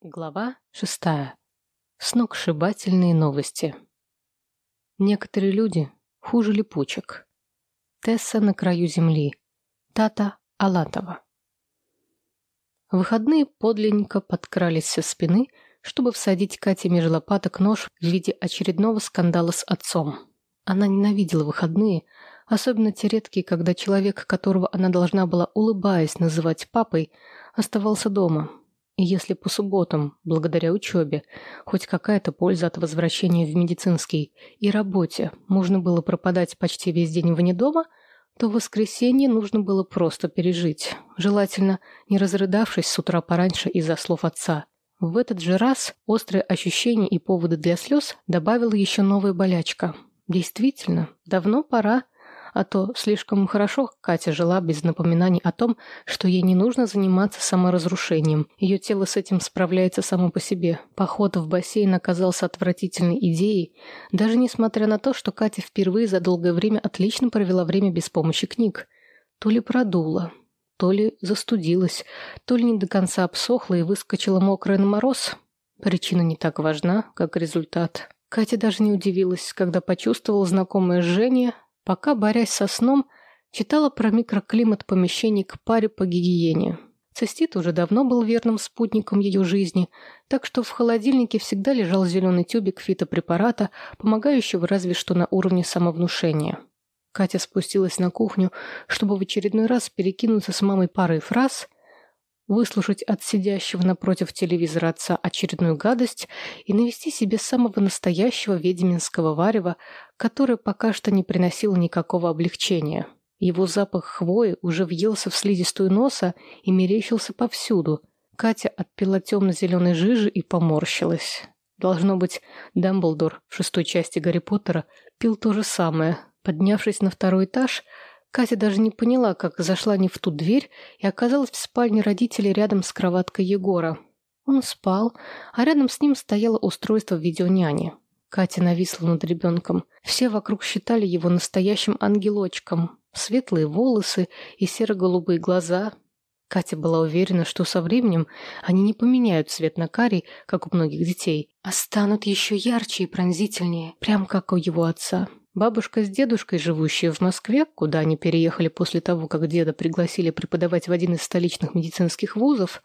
Глава шестая. Сногсшибательные новости. Некоторые люди хуже липучек. Тесса на краю земли. Тата Алатова. выходные подлинненько подкрались со спины, чтобы всадить Кате меж лопаток нож в виде очередного скандала с отцом. Она ненавидела выходные, особенно те редкие, когда человек, которого она должна была, улыбаясь, называть папой, оставался дома, и если по субботам, благодаря учебе, хоть какая-то польза от возвращения в медицинский и работе, можно было пропадать почти весь день вне дома, то в воскресенье нужно было просто пережить, желательно не разрыдавшись с утра пораньше из-за слов отца. В этот же раз острые ощущения и поводы для слез добавила еще новая болячка. Действительно, давно пора а то слишком хорошо Катя жила без напоминаний о том, что ей не нужно заниматься саморазрушением. Ее тело с этим справляется само по себе. Поход в бассейн оказался отвратительной идеей, даже несмотря на то, что Катя впервые за долгое время отлично провела время без помощи книг. То ли продула, то ли застудилась, то ли не до конца обсохла и выскочила мокрая на мороз. Причина не так важна, как результат. Катя даже не удивилась, когда почувствовала знакомое жжение, Пока, борясь со сном, читала про микроклимат помещений к паре по гигиене. Цистит уже давно был верным спутником ее жизни, так что в холодильнике всегда лежал зеленый тюбик фитопрепарата, помогающего разве что на уровне самовнушения. Катя спустилась на кухню, чтобы в очередной раз перекинуться с мамой парой фраз – выслушать от сидящего напротив телевизора отца очередную гадость и навести себе самого настоящего ведьминского варева, которое пока что не приносило никакого облегчения. Его запах хвои уже въелся в слизистую носа и мерещился повсюду. Катя отпила темно-зеленой жижи и поморщилась. Должно быть, Дамблдор в шестой части Гарри Поттера пил то же самое. Поднявшись на второй этаж, Катя даже не поняла, как зашла не в ту дверь и оказалась в спальне родителей рядом с кроваткой Егора. Он спал, а рядом с ним стояло устройство видеоняни. Катя нависла над ребенком. Все вокруг считали его настоящим ангелочком. Светлые волосы и серо-голубые глаза. Катя была уверена, что со временем они не поменяют цвет на карий, как у многих детей, а станут еще ярче и пронзительнее, прям как у его отца. Бабушка с дедушкой, живущие в Москве, куда они переехали после того, как деда пригласили преподавать в один из столичных медицинских вузов,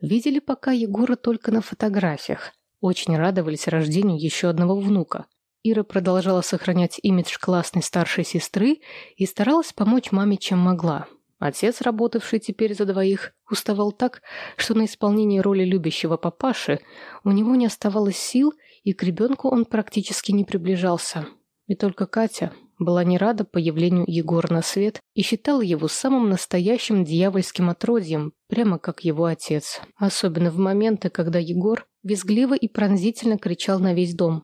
видели пока Егора только на фотографиях. Очень радовались рождению еще одного внука. Ира продолжала сохранять имидж классной старшей сестры и старалась помочь маме, чем могла. Отец, работавший теперь за двоих, уставал так, что на исполнение роли любящего папаши у него не оставалось сил, и к ребенку он практически не приближался. И только Катя была не рада появлению Егора на свет и считала его самым настоящим дьявольским отродьем, прямо как его отец. Особенно в моменты, когда Егор визгливо и пронзительно кричал на весь дом.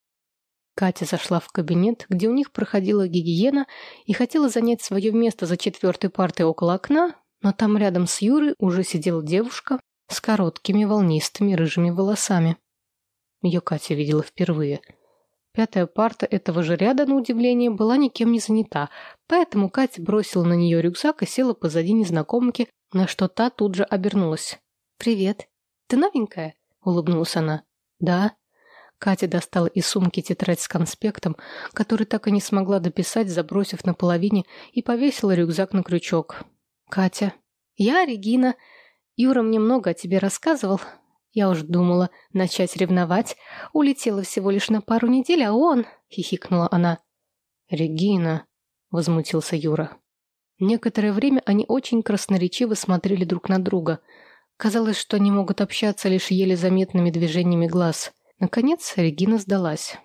Катя зашла в кабинет, где у них проходила гигиена, и хотела занять свое место за четвертой партой около окна, но там рядом с Юрой уже сидела девушка с короткими волнистыми рыжими волосами. Ее Катя видела впервые – Пятая парта этого же ряда, на удивление, была никем не занята, поэтому Катя бросила на нее рюкзак и села позади незнакомки, на что та тут же обернулась. «Привет. Ты новенькая?» — улыбнулась она. «Да». Катя достала из сумки тетрадь с конспектом, который так и не смогла дописать, забросив на половине, и повесила рюкзак на крючок. «Катя». «Я Регина. Юра мне много о тебе рассказывал. Я уж думала начать ревновать. Улетела всего лишь на пару недель, а он...» — хихикнула она. «Регина», — возмутился Юра. Некоторое время они очень красноречиво смотрели друг на друга. Казалось, что они могут общаться лишь еле заметными движениями глаз. Наконец Регина сдалась.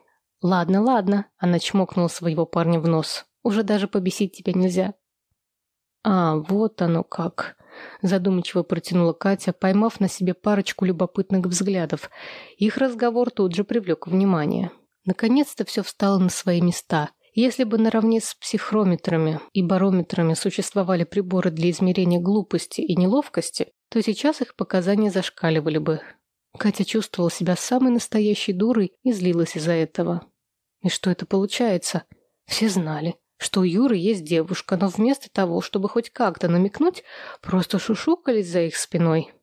«Ладно, ладно», — она чмокнула своего парня в нос. «Уже даже побесить тебя нельзя». «А, вот оно как», Задумчиво протянула Катя, поймав на себе парочку любопытных взглядов. Их разговор тут же привлек внимание. Наконец-то все встало на свои места. Если бы наравне с психрометрами и барометрами существовали приборы для измерения глупости и неловкости, то сейчас их показания зашкаливали бы. Катя чувствовала себя самой настоящей дурой и злилась из-за этого. И что это получается? Все знали что у Юры есть девушка, но вместо того, чтобы хоть как-то намекнуть, просто шушукались за их спиной.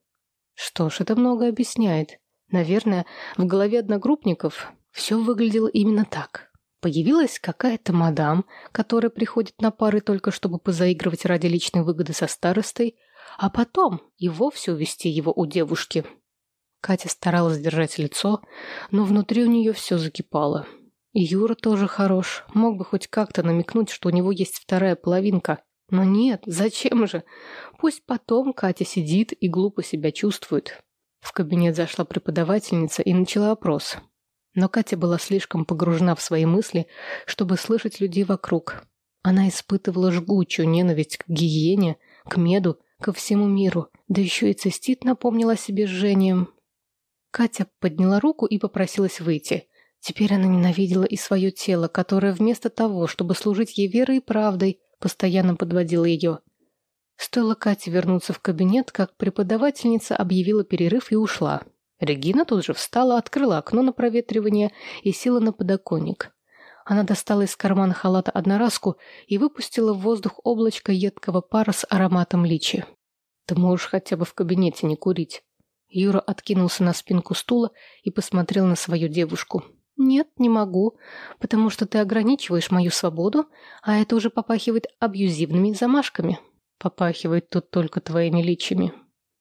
Что ж, это много объясняет. Наверное, в голове одногруппников все выглядело именно так. Появилась какая-то мадам, которая приходит на пары только чтобы позаигрывать ради личной выгоды со старостой, а потом и вовсе увести его у девушки. Катя старалась держать лицо, но внутри у нее все закипало. Юра тоже хорош, мог бы хоть как-то намекнуть, что у него есть вторая половинка. Но нет, зачем же? Пусть потом Катя сидит и глупо себя чувствует. В кабинет зашла преподавательница и начала опрос. Но Катя была слишком погружена в свои мысли, чтобы слышать людей вокруг. Она испытывала жгучую ненависть к гиене, к меду, ко всему миру. Да еще и цистит напомнила себе жжением. Катя подняла руку и попросилась выйти. Теперь она ненавидела и свое тело, которое вместо того, чтобы служить ей верой и правдой, постоянно подводило ее. Стоило Кате вернуться в кабинет, как преподавательница объявила перерыв и ушла. Регина тут же встала, открыла окно на проветривание и села на подоконник. Она достала из кармана халата одноразку и выпустила в воздух облачко едкого пара с ароматом личи. «Ты можешь хотя бы в кабинете не курить». Юра откинулся на спинку стула и посмотрел на свою девушку. «Нет, не могу, потому что ты ограничиваешь мою свободу, а это уже попахивает абьюзивными замашками. Попахивает тут только твоими личами».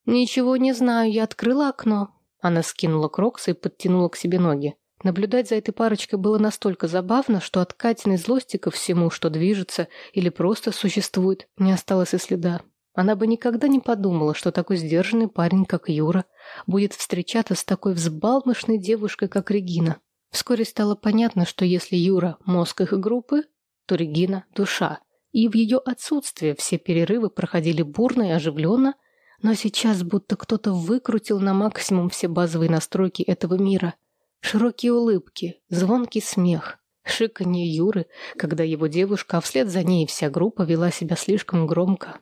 «Ничего не знаю, я открыла окно». Она скинула кроксы и подтянула к себе ноги. Наблюдать за этой парочкой было настолько забавно, что от Катиной злости ко всему, что движется или просто существует, не осталось и следа. Она бы никогда не подумала, что такой сдержанный парень, как Юра, будет встречаться с такой взбалмошной девушкой, как Регина. Вскоре стало понятно, что если Юра – мозг их группы, то Регина – душа. И в ее отсутствие все перерывы проходили бурно и оживленно, но сейчас будто кто-то выкрутил на максимум все базовые настройки этого мира. Широкие улыбки, звонкий смех, шиканье Юры, когда его девушка, а вслед за ней вся группа вела себя слишком громко.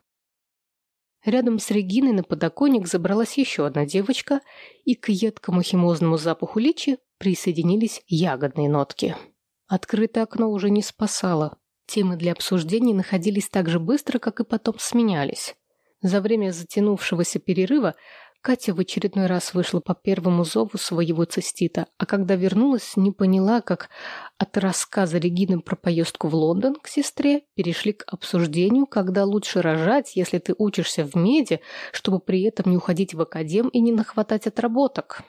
Рядом с Региной на подоконник забралась еще одна девочка, и к едкому химозному запаху личи присоединились ягодные нотки. Открытое окно уже не спасало. Темы для обсуждений находились так же быстро, как и потом сменялись. За время затянувшегося перерыва Катя в очередной раз вышла по первому зову своего цистита, а когда вернулась, не поняла, как от рассказа Регины про поездку в Лондон к сестре перешли к обсуждению, когда лучше рожать, если ты учишься в меди, чтобы при этом не уходить в академ и не нахватать отработок.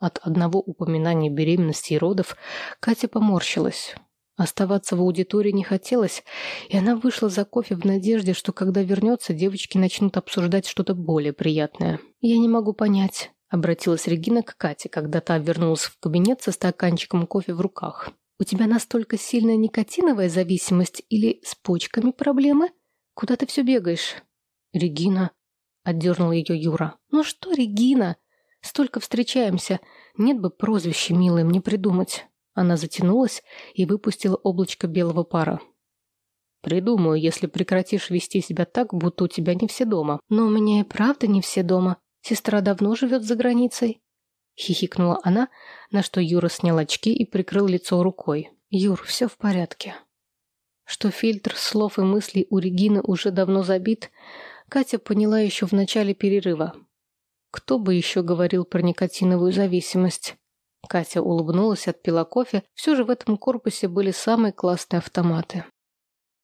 От одного упоминания беременности и родов Катя поморщилась. Оставаться в аудитории не хотелось, и она вышла за кофе в надежде, что когда вернется, девочки начнут обсуждать что-то более приятное. «Я не могу понять», — обратилась Регина к Кате, когда та вернулась в кабинет со стаканчиком кофе в руках. «У тебя настолько сильная никотиновая зависимость или с почками проблемы? Куда ты все бегаешь?» «Регина», — отдернула ее Юра. «Ну что, Регина? Столько встречаемся. Нет бы прозвище милое мне придумать». Она затянулась и выпустила облачко белого пара. «Придумаю, если прекратишь вести себя так, будто у тебя не все дома». «Но у меня и правда не все дома. Сестра давно живет за границей». Хихикнула она, на что Юра снял очки и прикрыл лицо рукой. «Юр, все в порядке». Что фильтр слов и мыслей у Регины уже давно забит, Катя поняла еще в начале перерыва. Кто бы еще говорил про никотиновую зависимость? Катя улыбнулась, отпила кофе. Все же в этом корпусе были самые классные автоматы.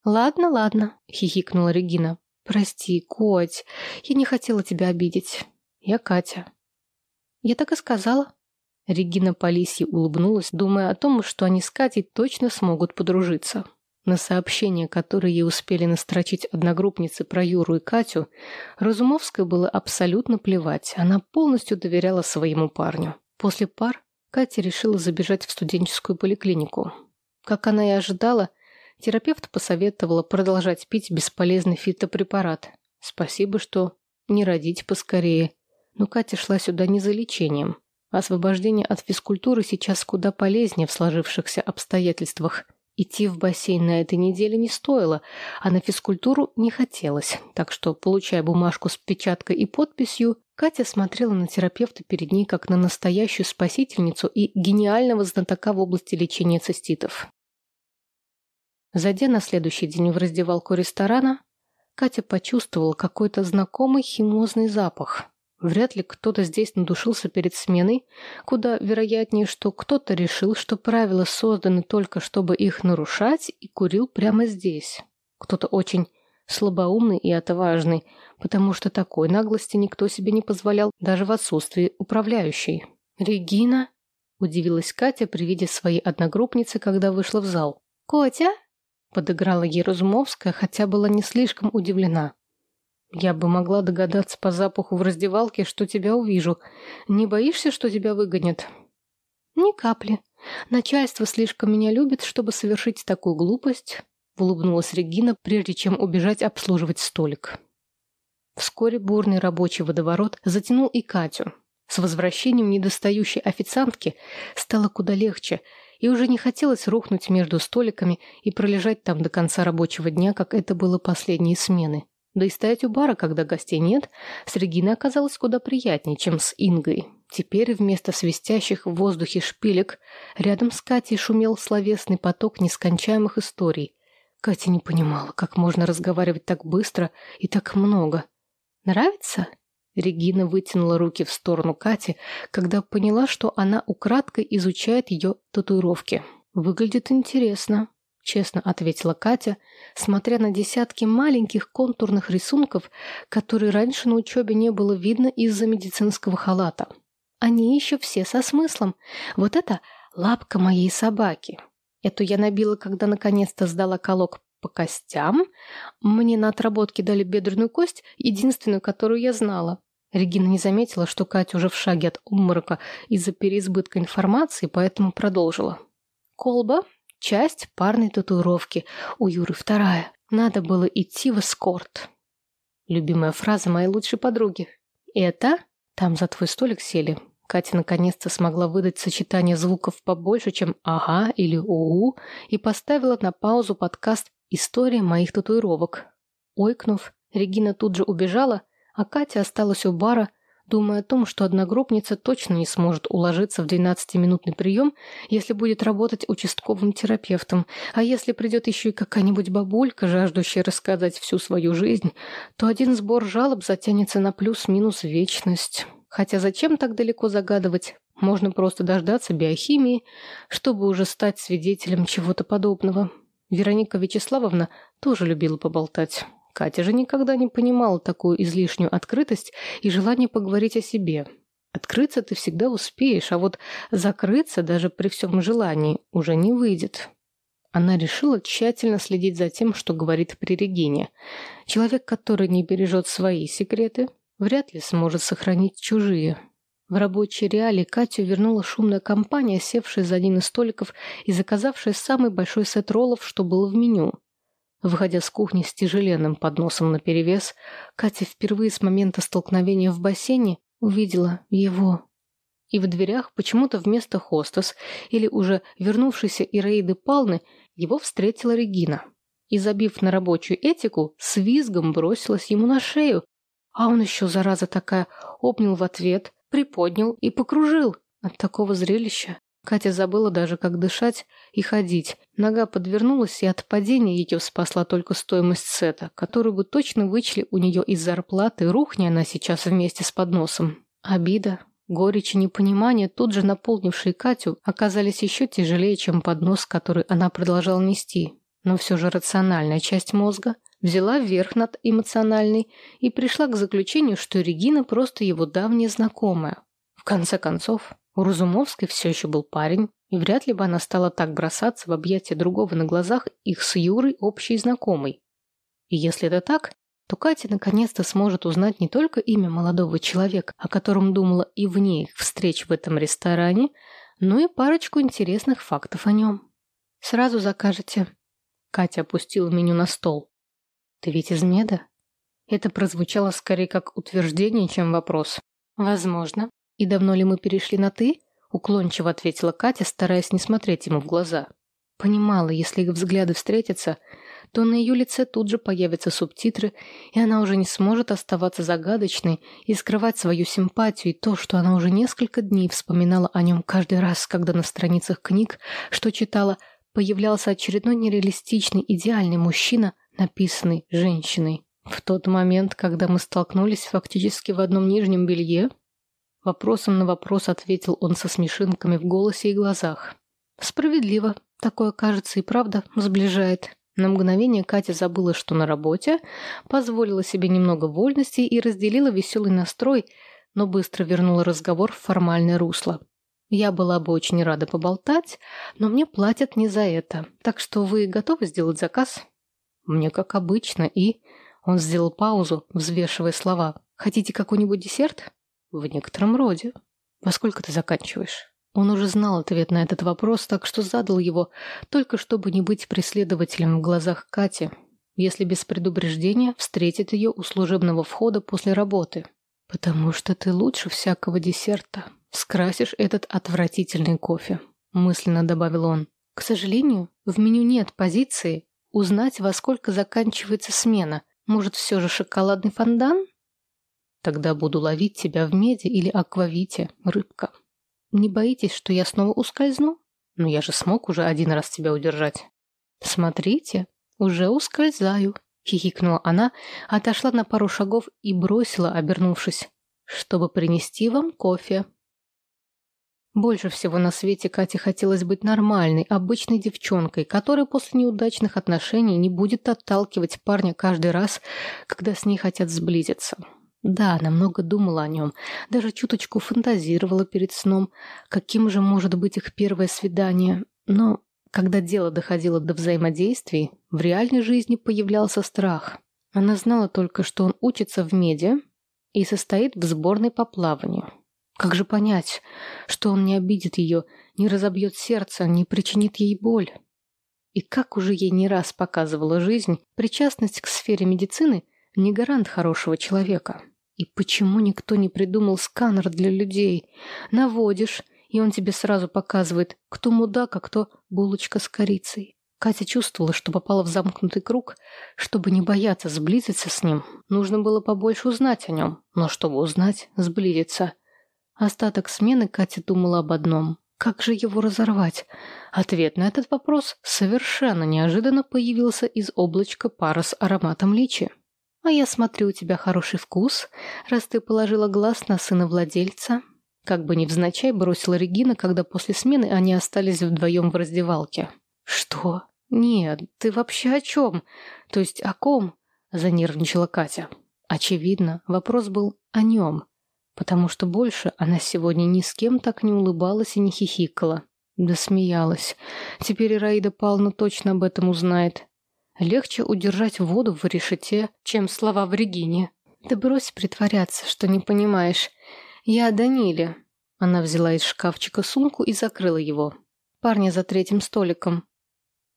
«Ладно, ладно», — хихикнула Регина. «Прости, Коть, я не хотела тебя обидеть. Я Катя». «Я так и сказала». Регина Полисье улыбнулась, думая о том, что они с Катей точно смогут подружиться. На сообщения, которые ей успели настрочить одногруппницы про Юру и Катю, Разумовской было абсолютно плевать. Она полностью доверяла своему парню. После пар Катя решила забежать в студенческую поликлинику. Как она и ожидала, терапевт посоветовала продолжать пить бесполезный фитопрепарат. Спасибо, что не родить поскорее. Но Катя шла сюда не за лечением. Освобождение от физкультуры сейчас куда полезнее в сложившихся обстоятельствах. Идти в бассейн на этой неделе не стоило, а на физкультуру не хотелось, так что, получая бумажку с печаткой и подписью, Катя смотрела на терапевта перед ней как на настоящую спасительницу и гениального знатока в области лечения циститов. Зайдя на следующий день в раздевалку ресторана, Катя почувствовала какой-то знакомый химозный запах. Вряд ли кто-то здесь надушился перед сменой, куда вероятнее, что кто-то решил, что правила созданы только чтобы их нарушать, и курил прямо здесь. Кто-то очень слабоумный и отважный, потому что такой наглости никто себе не позволял даже в отсутствии управляющей. «Регина?» – удивилась Катя при виде своей одногруппницы, когда вышла в зал. «Котя?» – подыграла ей Разумовская, хотя была не слишком удивлена. Я бы могла догадаться по запаху в раздевалке, что тебя увижу. Не боишься, что тебя выгонят? Ни капли. Начальство слишком меня любит, чтобы совершить такую глупость, улыбнулась Регина, прежде чем убежать обслуживать столик. Вскоре бурный рабочий водоворот затянул и Катю. С возвращением недостающей официантки стало куда легче, и уже не хотелось рухнуть между столиками и пролежать там до конца рабочего дня, как это было последние смены. Да и стоять у бара, когда гостей нет, с Региной оказалось куда приятнее, чем с Ингой. Теперь вместо свистящих в воздухе шпилек рядом с Катей шумел словесный поток нескончаемых историй. Катя не понимала, как можно разговаривать так быстро и так много. «Нравится?» Регина вытянула руки в сторону Кати, когда поняла, что она украдкой изучает ее татуировки. «Выглядит интересно», честно ответила Катя, смотря на десятки маленьких контурных рисунков, которые раньше на учебе не было видно из-за медицинского халата. Они еще все со смыслом. Вот это лапка моей собаки. Эту я набила, когда наконец-то сдала колок по костям. Мне на отработке дали бедренную кость, единственную, которую я знала. Регина не заметила, что Катя уже в шаге от обморока из-за переизбытка информации, поэтому продолжила. Колба Часть парной татуировки, у Юры вторая. Надо было идти в эскорт. Любимая фраза моей лучшей подруги. Это? Там за твой столик сели. Катя наконец-то смогла выдать сочетание звуков побольше, чем «ага» или «уу», и поставила на паузу подкаст «История моих татуировок». Ойкнув, Регина тут же убежала, а Катя осталась у бара, думая о том, что одногруппница точно не сможет уложиться в 12-минутный прием, если будет работать участковым терапевтом, а если придет еще и какая-нибудь бабулька, жаждущая рассказать всю свою жизнь, то один сбор жалоб затянется на плюс-минус вечность. Хотя зачем так далеко загадывать? Можно просто дождаться биохимии, чтобы уже стать свидетелем чего-то подобного. Вероника Вячеславовна тоже любила поболтать. Катя же никогда не понимала такую излишнюю открытость и желание поговорить о себе. Открыться ты всегда успеешь, а вот закрыться даже при всем желании уже не выйдет. Она решила тщательно следить за тем, что говорит при Регине. Человек, который не бережет свои секреты, вряд ли сможет сохранить чужие. В рабочей реале Катю вернула шумная компания, севшая за один из столиков и заказавшая самый большой сет роллов, что было в меню. Выходя с кухни с тяжеленным подносом наперевес, Катя впервые с момента столкновения в бассейне увидела его. И в дверях почему-то вместо хостес или уже вернувшейся Ираиды Палны его встретила Регина. И, забив на рабочую этику, с визгом бросилась ему на шею. А он еще, зараза такая, обнял в ответ, приподнял и покружил. От такого зрелища Катя забыла даже, как дышать и ходить. Нога подвернулась, и от падения ее спасла только стоимость сета, которую бы точно вычли у нее из зарплаты, рухни она сейчас вместе с подносом. Обида, горечь и непонимание, тут же наполнившие Катю, оказались еще тяжелее, чем поднос, который она продолжала нести. Но все же рациональная часть мозга взяла верх над эмоциональной и пришла к заключению, что Регина просто его давняя знакомая. В конце концов, у Разумовской все еще был парень, и вряд ли бы она стала так бросаться в объятия другого на глазах их с Юрой общей знакомой. И если это так, то Катя наконец-то сможет узнать не только имя молодого человека, о котором думала и вне их встреч в этом ресторане, но и парочку интересных фактов о нем. «Сразу закажете». Катя опустила меню на стол. «Ты ведь из меда?» Это прозвучало скорее как утверждение, чем вопрос. «Возможно. «И давно ли мы перешли на «ты»?» — уклончиво ответила Катя, стараясь не смотреть ему в глаза. Понимала, если их взгляды встретятся, то на ее лице тут же появятся субтитры, и она уже не сможет оставаться загадочной и скрывать свою симпатию и то, что она уже несколько дней вспоминала о нем каждый раз, когда на страницах книг, что читала, появлялся очередной нереалистичный идеальный мужчина, написанный женщиной. В тот момент, когда мы столкнулись фактически в одном нижнем белье, вопросом на вопрос ответил он со смешинками в голосе и глазах. Справедливо. Такое, кажется, и правда сближает. На мгновение Катя забыла, что на работе, позволила себе немного вольности и разделила веселый настрой, но быстро вернула разговор в формальное русло. Я была бы очень рада поболтать, но мне платят не за это. Так что вы готовы сделать заказ? Мне как обычно, и... Он сделал паузу, взвешивая слова. Хотите какой-нибудь десерт? В некотором роде. Во сколько ты заканчиваешь? Он уже знал ответ на этот вопрос, так что задал его, только чтобы не быть преследователем в глазах Кати, если без предупреждения встретит ее у служебного входа после работы. «Потому что ты лучше всякого десерта скрасишь этот отвратительный кофе», мысленно добавил он. «К сожалению, в меню нет позиции узнать, во сколько заканчивается смена. Может, все же шоколадный фондан?» «Тогда буду ловить тебя в меди или аквавите, рыбка». Не боитесь, что я снова ускользну? Но я же смог уже один раз тебя удержать. Смотрите, уже ускользаю, хихикнула она, отошла на пару шагов и бросила, обернувшись, чтобы принести вам кофе. Больше всего на свете Кате хотелось быть нормальной, обычной девчонкой, которая после неудачных отношений не будет отталкивать парня каждый раз, когда с ней хотят сблизиться. Да, она много думала о нем, даже чуточку фантазировала перед сном, каким же может быть их первое свидание. Но когда дело доходило до взаимодействий, в реальной жизни появлялся страх. Она знала только, что он учится в меди и состоит в сборной по плаванию. Как же понять, что он не обидит ее, не разобьет сердце, не причинит ей боль? И как уже ей не раз показывала жизнь, причастность к сфере медицины не гарант хорошего человека. И почему никто не придумал сканер для людей? Наводишь, и он тебе сразу показывает, кто мудак, а кто булочка с корицей. Катя чувствовала, что попала в замкнутый круг. Чтобы не бояться сблизиться с ним, нужно было побольше узнать о нем. Но чтобы узнать, сблизиться. Остаток смены Катя думала об одном. Как же его разорвать? Ответ на этот вопрос совершенно неожиданно появился из облачка пара с ароматом личи. «А я смотрю, у тебя хороший вкус, раз ты положила глаз на сына владельца». Как бы невзначай бросила Регина, когда после смены они остались вдвоем в раздевалке. «Что? Нет, ты вообще о чем? То есть о ком?» – занервничала Катя. Очевидно, вопрос был о нем, потому что больше она сегодня ни с кем так не улыбалась и не хихикала. Да смеялась. Теперь Ираида Павловна точно об этом узнает. Легче удержать воду в решете, чем слова в Регине. Да брось притворяться, что не понимаешь. Я о Даниле. Она взяла из шкафчика сумку и закрыла его. Парня за третьим столиком.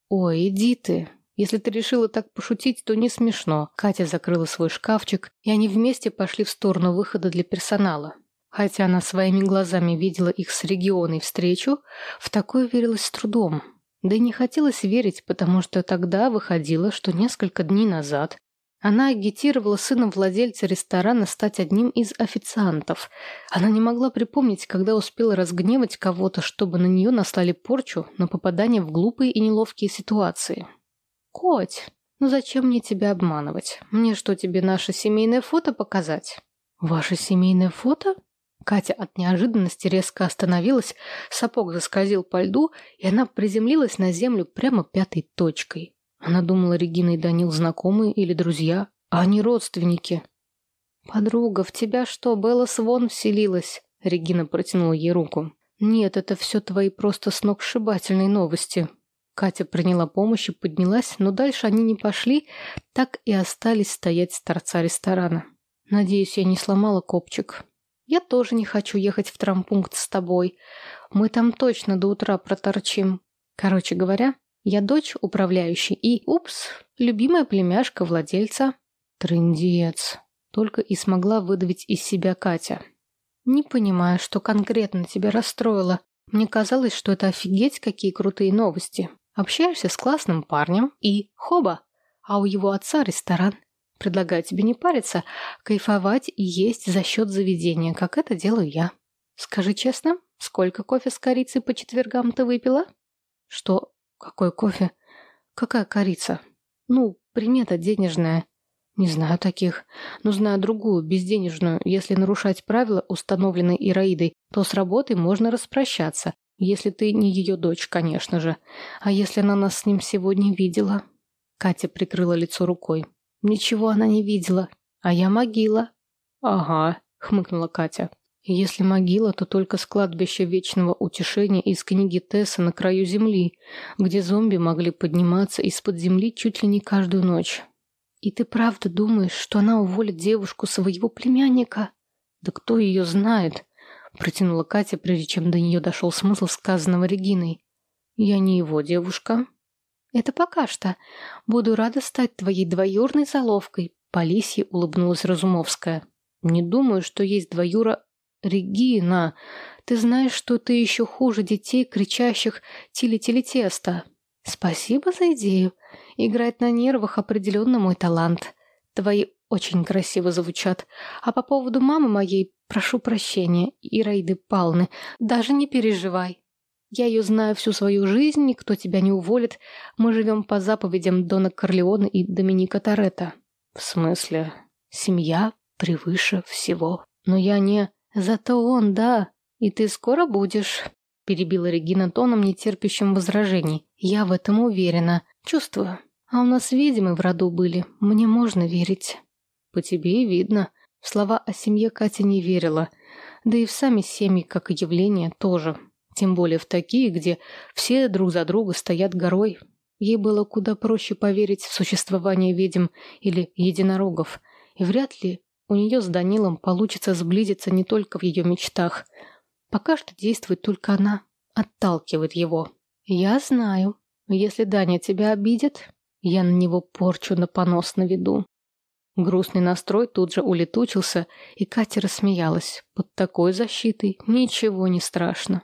Ой, иди ты. Если ты решила так пошутить, то не смешно. Катя закрыла свой шкафчик, и они вместе пошли в сторону выхода для персонала. Хотя она своими глазами видела их с регионой встречу, в такое верилось с трудом. Да и не хотелось верить, потому что тогда выходило, что несколько дней назад она агитировала сына владельца ресторана стать одним из официантов. Она не могла припомнить, когда успела разгневать кого-то, чтобы на нее наслали порчу на попадание в глупые и неловкие ситуации. «Коть, ну зачем мне тебя обманывать? Мне что, тебе наше семейное фото показать?» «Ваше семейное фото?» Катя от неожиданности резко остановилась, сапог заскользил по льду, и она приземлилась на землю прямо пятой точкой. Она думала, Регина и Данил знакомые или друзья, а они родственники. «Подруга, в тебя что, Белла Свон вселилась?» Регина протянула ей руку. «Нет, это все твои просто сногсшибательные новости». Катя приняла помощь и поднялась, но дальше они не пошли, так и остались стоять с торца ресторана. «Надеюсь, я не сломала копчик». Я тоже не хочу ехать в трампункт с тобой. Мы там точно до утра проторчим. Короче говоря, я дочь управляющей и, упс, любимая племяшка владельца. Трындец. Только и смогла выдавить из себя Катя. Не понимаю, что конкретно тебя расстроило. Мне казалось, что это офигеть какие крутые новости. Общаешься с классным парнем и хоба, а у его отца ресторан. Предлагаю тебе не париться, кайфовать и есть за счет заведения, как это делаю я. Скажи честно, сколько кофе с корицей по четвергам ты выпила? Что? Какой кофе? Какая корица? Ну, примета денежная. Не знаю таких, но знаю другую, безденежную. Если нарушать правила, установленные Ираидой, то с работой можно распрощаться. Если ты не ее дочь, конечно же. А если она нас с ним сегодня видела? Катя прикрыла лицо рукой. Ничего она не видела. А я могила. Ага, хмыкнула Катя. Если могила, то только с кладбища Вечного Утешения из книги Тесса на краю земли, где зомби могли подниматься из-под земли чуть ли не каждую ночь. «И ты правда думаешь, что она уволит девушку своего племянника?» «Да кто ее знает?» — протянула Катя, прежде чем до нее дошел смысл сказанного Региной. «Я не его девушка». «Это пока что. Буду рада стать твоей двоюрной заловкой», — Полисье улыбнулась Разумовская. «Не думаю, что есть двоюра Регина. Ты знаешь, что ты еще хуже детей, кричащих «тили-тили-тесто». Спасибо за идею. Играть на нервах определенно мой талант. Твои очень красиво звучат. А по поводу мамы моей, прошу прощения, Ираиды Палны, даже не переживай. Я ее знаю всю свою жизнь, никто тебя не уволит. Мы живем по заповедям Дона Корлеона и Доминика Торетто. В смысле? Семья превыше всего. Но я не... Зато он, да. И ты скоро будешь. Перебила Регина тоном, нетерпящим возражений. Я в этом уверена. Чувствую. А у нас ведьмы в роду были. Мне можно верить. По тебе и видно. В слова о семье Катя не верила. Да и в сами семьи, как и явление, тоже. Тем более в такие, где все друг за друга стоят горой. Ей было куда проще поверить в существование ведьм или единорогов. И вряд ли у нее с Данилом получится сблизиться не только в ее мечтах. Пока что действует только она. Отталкивает его. «Я знаю. Если Даня тебя обидит, я на него порчу на понос наведу. Грустный настрой тут же улетучился, и Катя рассмеялась. Под такой защитой ничего не страшно.